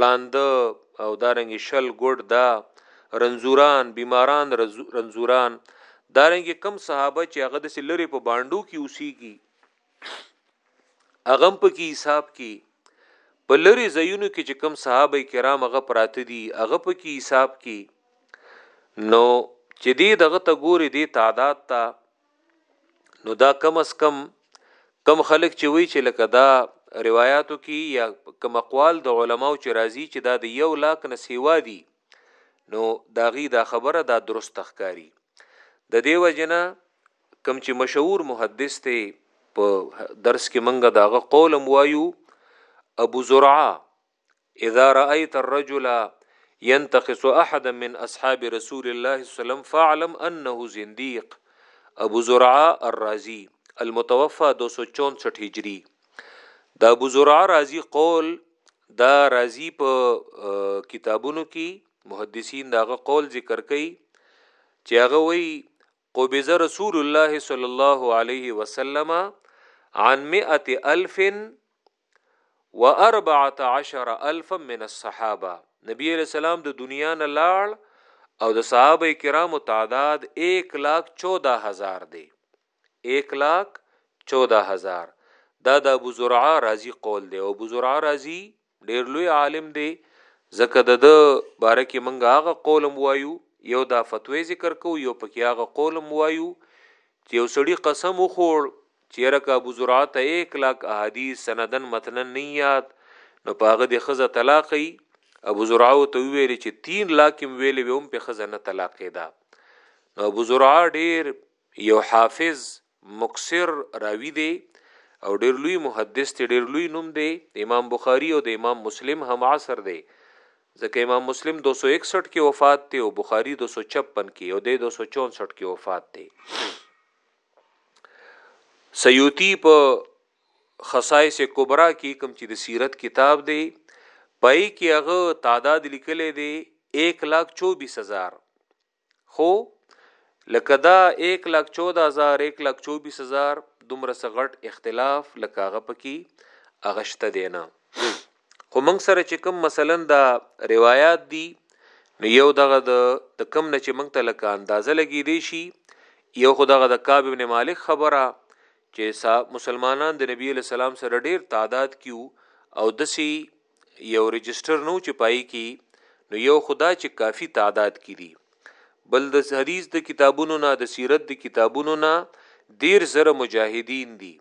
ړانده او دارنګ شل ګډ دا رنزوران بیماران رنزوران دارنګ کم صحابه چې هغه د سلری په باندو کې اوسېږي اغم په کې حساب کې په لری زینو کې چې کم صحابه کرام هغه پراته دي هغه په کې حساب کې نو چې دې دغه ته ګوري دې تعداد ته نو دا کم اس کم کم خلک چې وی چې لکه دا روایتو کې یا کم اقوال د علماو چې راځي چې دا د یو لاک نه سیوا دي نو دا غي دا خبره دا درست تخکاری د دیو جنا کم چې مشهور محدث ته په درس کې منګه داغه قول مو وایو ابو زرعه اذا رايت الرجل ينتقص احدا من اصحاب رسول الله صلی الله علیه وسلم فاعلم انه زنديق ابو زرعه الرازی المتوفى 264 هجری دا ابو زرعه رازی قول دا رازی په کتابونو کې محدثین داغه قول ذکر کوي چې هغه وی قبض رسول الله صلی الله علیه وسلم عن مئة الف و اربعة عشر الف من الصحابه نبی علیہ السلام د دنیا نه لاړ او د صحابه کرامو تعداد 1 لاک 14 هزار دی 1 لاک 14 هزار دا د ابو زرعه رازی قول دی او ابو زرعه رازی ډیر لوی عالم دی ځکه د ده باره کې منګه هغه قولم وایو یو دا فتوی ذکر کو یو پکې هغه قولم وایو چې یو سړی قسم وخوړ چیرې که ابو زرعه ته 1 لاک احادیث سندن متنن نه یاد نو پاغه د خزه طلاق ای ابو زرعه ته ویل چې 3 لاک هم ویلې وم په خزه نه طلاق دا نو ابو زرعه ډیر یو حافظ مکثر راوی دی او ډیر لوی محدث دی ډیر لوی نوم دی امام بخاری او د امام مسلم هم عصر دی ځکه امام مسلم 261 کې وفات دی او بخاری 256 کې او د 264 کې وفات دی سیوطی په خصائص کبرا کې کوم چې د سیرت کتاب دی پای کې هغه تعداد لیکلې دی 124000 خو لکه دا ایک لاک چوده هزار ایک لاک چوبیس هزار دومره څه غټ اختلاف لکه هغه پکې هغه شته دی نه خو موږ سره چې کوم مثلا دا روایات دي نو یو دغه د د کم نه چې موږ ته لکه اندازه لګی دی شي یو خو دغه د کعب ابن مالک خبره چې مسلمانان د نبی له سلام سره ډیر تعداد کیو او دسی یو رجسټر نو چې پای کې نو یو خدا چې کافی تعداد کې دي بل د حدیث د کتابونو نه د سیرت د کتابونو نه دیر زره مجاهدین دي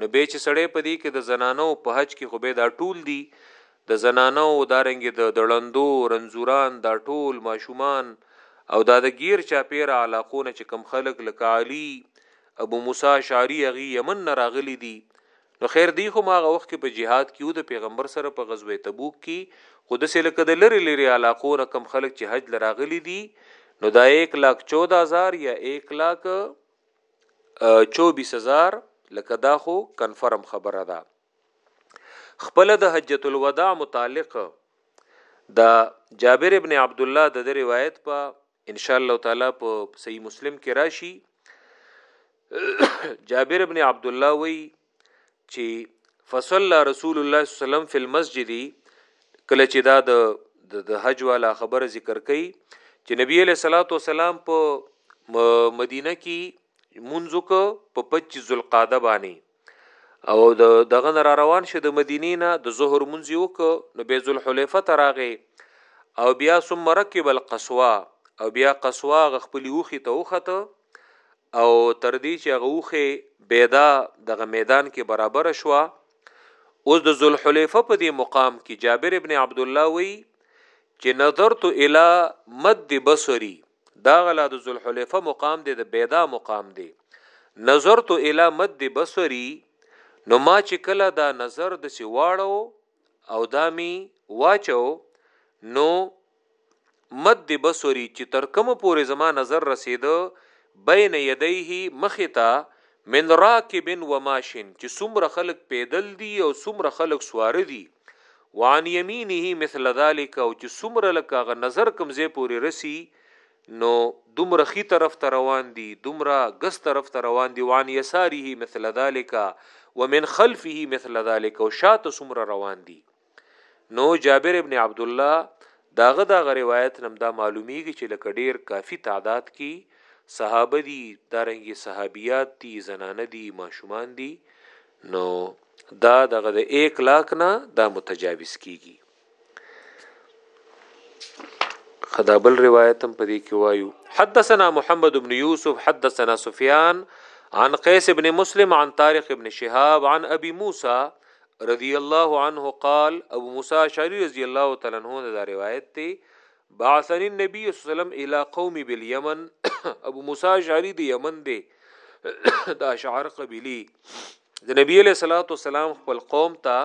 نو به چې سړی په دې کې د زنانو په حج کې خو به دا ټول دي د زنانو دارنګ د دړندو رنزوران دا ټول ماشومان او دا د غیر چاپیر علاقونه چې کم خلق لکه علی ابو موسی شاری اغي یمن نه راغلي دي نو خیر دی هم هغه وخت کې په جهاد کې وو د پیغمبر سره په غزوه تبوک کې خو دسې لکه د لرې لرې علاقو نه کم خلک چې حج له راغلي دي نو دا ایک لاک چوده هزار یا ایک لاک چوبیس هزار لکه دا خو کنفرم خبره ده خپل د حجت الوداع متعلق دا جابر ابن عبد الله د روایت په ان شاء الله تعالی په صحیح مسلم کې راشي جابر ابن عبد الله وی چې فصلى رسول الله صلی الله علیه وسلم فی المسجد کله چې دا د د حج والا خبره ذکر کړي چې نبی علیہ الصلوۃ والسلام په مدینه کې منځک په 25 ذوالقعده باندې او د دغه نه را روان شه د مدینې نه د ظهر منځ وک نو بیت الحلیفه ته راغی او بیا ثم رکب القصوا او بیا قصوا غ خپل وخی ته وخته او تر دې چې هغه وخه بيدا دغه میدان کې برابر شوه اوس د ذوالحلیفه په دې مقام کې جابر ابن عبد الله وی چې نظرت الی مد بصری دا غلا د ذوالحلیفه مقام دی د بیدا مقام دی نظرت الی مد بصری نو ما چې کله دا نظر د سی واړو او دامی واچو نو مد بصری چې تر کوم پورې زما نظر رسیدو بین یدیه مختا من راکب و ماشین چې څومره خلک پیدل دي او څومره خلک سوار دي وعن يمينه مثل ذلك او چې څومره لکه غ نظر کم زی پورې رسی نو دومره خي طرف ته روان دي دومره ګس طرف ته روان دي وعن يساره مثل ذلك ومن خلفه مثل ذلك او شاته څومره روان دي نو جابر ابن عبد الله داغه دا روایت نم دا معلومیږي چې لکه ډیر کافی تعداد کې صحابه دي دارنګي صحابيات دي زنانه دي ماشومان دي نو دا دغه د ایک لاک نه دا متجاوز کیږي خدابل روایت هم پدې کې وایو حدثنا محمد بن یوسف حدثنا سفیان عن قیس ابن مسلم عن طارق ابن شهاب عن ابي موسى رضی الله عنه قال ابو موسی شری رضی الله تعالی عنہ دا روایت دی بعثني النبي صلی الله علیه وسلم الى قومي باليمن ابو موسی اشعری د یمن دی د اشعار قبیلی د نبی علیہ الصلوۃ والسلام خپل قوم ته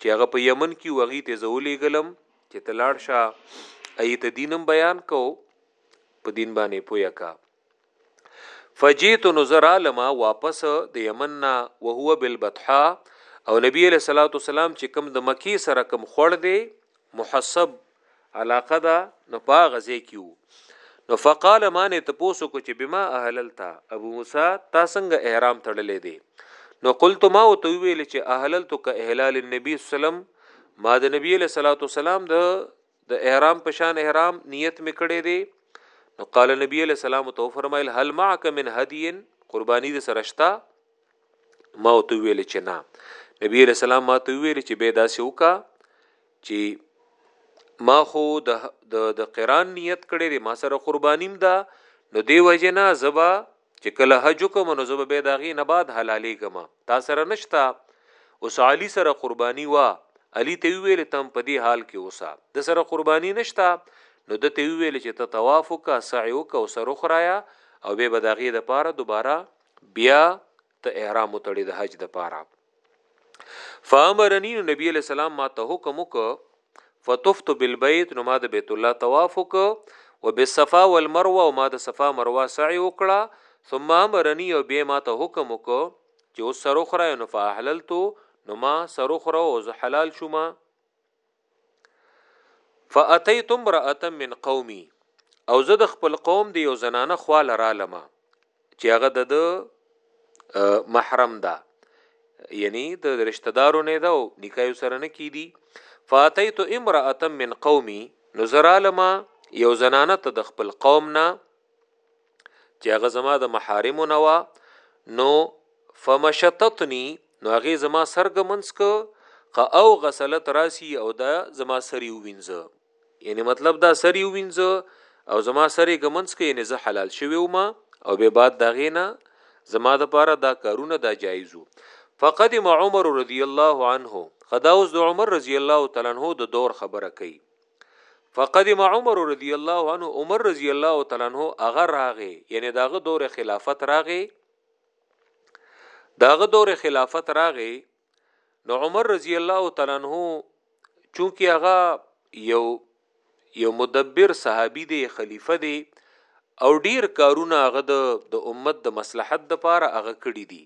چې هغه په یمن کې وغی ته زولې ګلم چې تلاړ شه ایت دینم بیان کو په دین باندې پویا کا فجیت نظر علما واپس د یمن نه وهو بالبطحا او نبی علیہ الصلوۃ والسلام چې کم د مکی سره کم خړ دی محسب علاقه دا نو پا غزه کیو نو فقال مان ته پوسو کو چې بما اهللتا ابو موسی تا څنګه احرام تړلې دی نو قلت ما او تو ویل چې اهللت ک اهلال النبي سلام ما د نبی له صلوات والسلام د د احرام په شان احرام نیت می کړی دی نو قال نبی علیہ السلام تو فرمایل هل معک من هدی قربانی د سرشتا ما تو ویل چې نه نبی علیہ السلام ما تو ویل چې به داسې وکا چې ما خو د د قران نیت کړی دی ما سره قربانیم ده نو دی وجه نه زبا چې کله حج وکم نو زه به بیا د هغې نه بعد حلالېږم تا سره نشته اوس علي سره قرباني وه علي ته یې وویل ته هم په دې حال کې اوسه ده سره قرباني نشته نو ده ته یې وویل چې ته طواف وکړه سعی وکړه او سر وخرایا او بیا به د هغې دپاره دوباره بیا ته احرام وتړې د حج دپاره فامرني نبی علیه السلام ما ته حکم وکړ فطفت بالبيت نو ما د بیت الله طواف وکړ وبالصفا والمروه او ما د صفا مروه سعی وکړه ثم امرني او بیا ما ته حکم وکړ چې اوس سر اخره نو فاحللتو نو ما سر اخره او زه حلال شوم فاتيت امراه من قومي او زه د خپل قوم دی یو زنانه خواله رالمه چې هغه د محرم ده یعنی د رشتہ دارو نه ده او نکاح سره نه کیدی فاتیت امراه من قومي نظر علما یو زنانه ته د خپل قوم نه چې هغه زما د محارم نه وا نو فمشتتنی نو هغه زما سرګ منسک او غسلت راسی او دا زما سری وینځه یعنی مطلب دا سری وینځه او زما سری ګمنس کې یعنی زه حلال شوی وم او به بعد دا غینا زما د پاره دا کارونه دا جایزو فقدم عمر رضی الله عنه خدا اوس د عمر رضی الله تعالی عنہ د دور خبره کوي فقدم عمر رضی الله عنه عمر رضی الله تعالی عنہ هغه راغې یعنی داغه دور خلافت راغې داغه دور خلافت راغې نو عمر رضی الله تعالی عنہ چونکی هغه یو یو مدبر صحابي دی خلیفہ دی او ډیر کارونه هغه د امت د مصلحت د پاره هغه کړی دی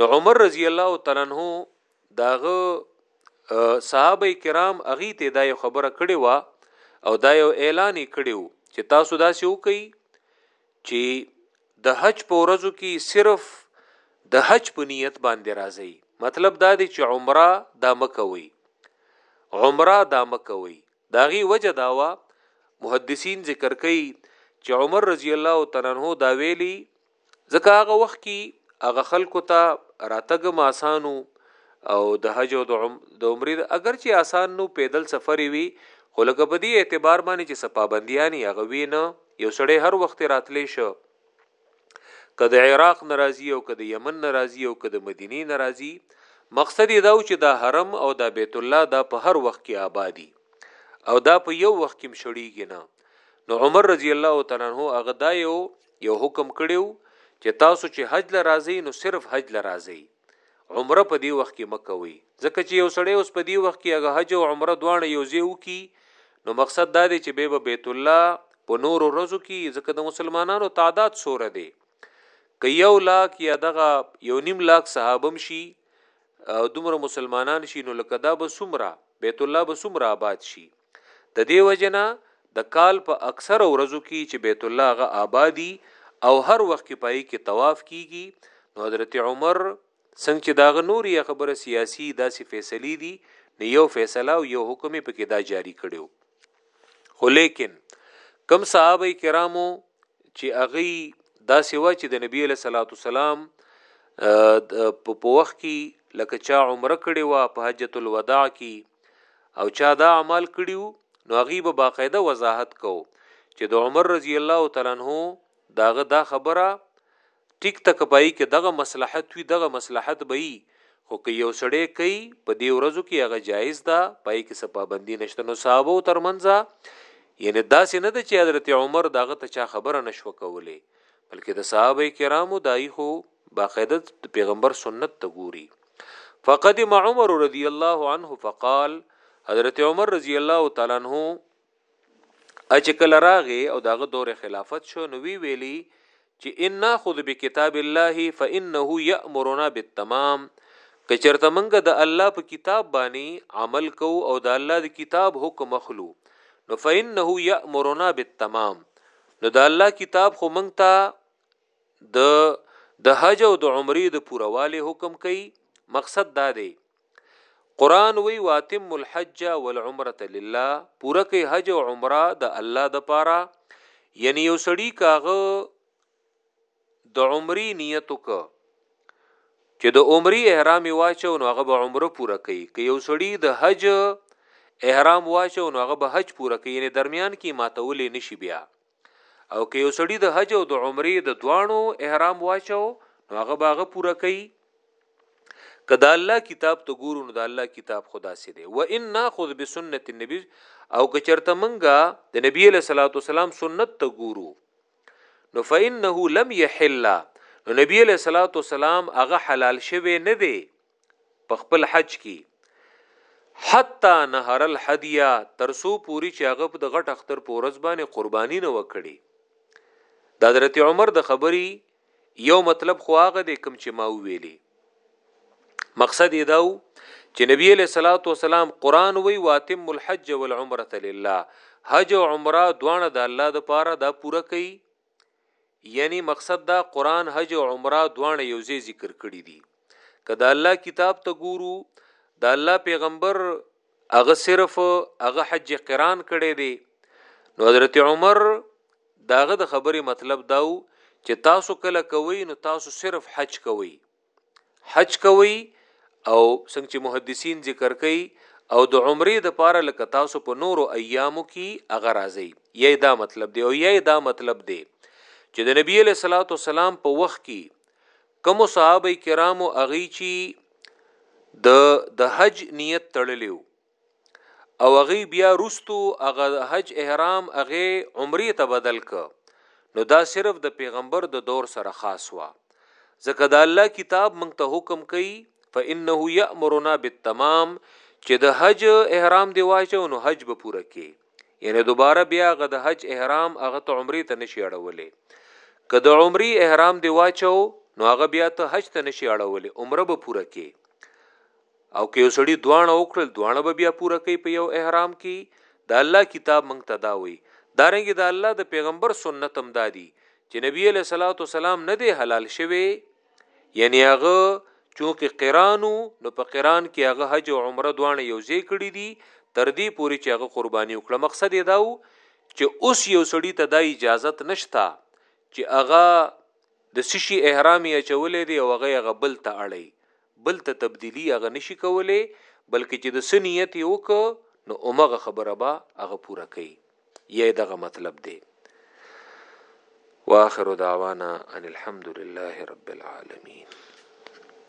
نو عمر رضی الله تعالی عنہ داغه صحابه کرام اغي ته دا یو خبره کړې و او دا یو اعلان کړو چې تاسو دا څه وکي چی د حج په ورځو کی صرف د حج په نیت باندې راځئ مطلب دا دی چې عمره دا مکوي عمره دا مکوي داغي وجه داوا محدثین ذکر کوي چې عمر رضی الله تعالی عنہ دا ویلي ځکه هغه وخت کې هغه خلکو ته راتګ ماسانو او د حج او د عمرې اگر چې آسان نو پیدل سفر وي خو لکه په دې اعتبار باندې چې سپابندیانی هغه وی نه یو سړی هر وخت راتلی شو که د عراق ناراضي او که د یمن ناراضي او که د مدینه ناراضي مقصد دا و چې دا حرم او دا بیت الله دا په هر وخت کې آبادی او دا په یو وخت کې مشړیږي نه نو عمر رضی الله تعالی عنہ هغه دا یو یو حکم کړیو چې تاسو چې حج لرازي نو صرف حج لرازي عمره په دې وخت کې مه کوئ ځکه چې یو سړی اوس په دې وخت کې هغه حج او عمره دواړه یو ځای وکړي نو مقصد دا دی چې به به بیت الله په نورو ورځو کې ځکه د مسلمانانو تعداد څوره دی که یو لاک یا دغه یو نیم لاک صحابم شي دومره مسلمانان شي نو لکه دا به څومره بیت الله به څومره آباد شي د دې وجې نه د کال په اکثره ورځو کې چې بیت الله هغه آبادی او هر وخت کې پای کې طواف کیږي نو حضرت عمر څنګه چې داغه نور یا خبره سیاسی داسې فیصلې دي نو یو فیصله او یو حکم په کې دا جاری کړو خو لیکن کم صحابه کرامو چې اغي دا سیوا چې د نبی له صلوات والسلام په وخت کې لکه چا عمره کړي وا په حجۃ الوداع کې او چا دا عمل کړیو نو هغه به باقاعده وضاحت کو چې د عمر رضی الله تعالی عنہ داغه دا خبره ټیک تک پای کې دغه مصلحت وی دغه مصلحت به وي خو که یو سړی کوي په دې ورځو کې هغه جایز ده پای کې څه پابندي نشته نو صحابه ترمنځ یعنی داسې نه ده چې حضرت عمر داغه ته چا خبره نشو کولې بلکې د صحابه کرامو دای خو باقاعده د پیغمبر سنت ته ګوري فقدم عمر رضی الله عنه فقال حضرت عمر رضی الله تعالی عنہ اچکل راغه او داغه دور خلافت شو نو وی ویلی چې ان ناخذ بکتاب الله فانه یامرنا بالتمام کچرته منګه د الله په کتاب باندې عمل کو او د الله د کتاب حکم اخلو نو فانه یامرنا بالتمام نو د الله کتاب خو منګه د د حج او د عمرې د پوروالې حکم کوي مقصد دا دی قران وی واتم الحج والعمره لله پوره کوي حج او عمره د الله د پاره یعنی یو سړی کاغه د عمرې نیت وک چې د عمرې احرام واچو نو هغه به عمره پوره کوي که یو سړی د حج احرام واچو نو هغه به حج پوره کوي یعنی درمیان کې ماتولې نشي بیا او که یو سړی د حج او د عمرې د دوانو احرام واچو نو هغه باغه پوره کوي که د الله کتاب ته ګورو نو د الله کتاب خدا سي دی و ان ناخذ بسنت النبي او که چرته منګه د نبی له صلوات والسلام سنت ته ګورو نو فانه لم يحل نو نبی له صلوات والسلام هغه حلال شوی نه دی په خپل حج کې حتا نهر الحدیه ترسو پوری چې هغه په غټ اختر پورز باندې قربانی نه وکړي د حضرت عمر د خبري یو مطلب خو هغه د کم چې ما ویلي مقصد یې داو چې نبی له صلوات و سلام قران وی واتم الحج والعمره لله حج او عمره دوانه د الله د پاره دا پوره کړي یعنی مقصد دا قرآن حج او عمره دواړه یو ځای ذکر کړی دی که د الله کتاب ته ګورو د الله پیغمبر هغه صرف هغه حج قران کړی دی نو حضرت عمر داغه د خبرې مطلب داو چې تاسو کله کوي نو تاسو صرف حج کوي حج کوي او څنګه چې محدثین ذکر کوي او د عمرې د پاره لکه تاسو په نورو ایامو کې هغه راځي یی دا مطلب دی او یی دا مطلب دی چې د نبی له صلوات والسلام په وخت کې کوم صحابه کرامو اغي چی د د حج نیت تړلیو او هغه بیا رستو هغه حج احرام هغه عمره ته بدل ک نو دا صرف د پیغمبر د دور سره خاص وا ځکه د الله کتاب مونږ ته حکم کوي فانه یامرنا بالتمام چې د حج احرام دی واچو نو حج به پوره کی یعنی دوباره بیا غ د حج احرام هغه ته عمره ته نشي اړولې که د عمره احرام دی واچو نو هغه بیا ته حج ته نشي اړولې عمره به پوره کی او که یو سړي دواړه وکړل دواړه به بیا پوره کوي په یو احرام کې د الله کتاب موږ ته دا وایي دارنګه د الله د پیغمبر سنت هم دادي چې نبی علیه الصلاۃ والسلام نه دی حلال شوی یعنی هغه چونکه قرانو نو په قران کې هغه حج او عمره دواړه یو ځای کړی دي تر دې پوري چې هغه قرباني وکړه مقصد یې داو چې اوس یو سړی ته د اجازت نشتا چې هغه د سشي احرامي اچولې دی او هغه هغه بل ته اړي بل ته تبدیلی هغه نشی کولی بلکه چه د څه نیت یې وکړ نو همغه خبره به هغه پوره کوي یی دغه مطلب دی واخر دعوانا ان الحمد لله رب العالمین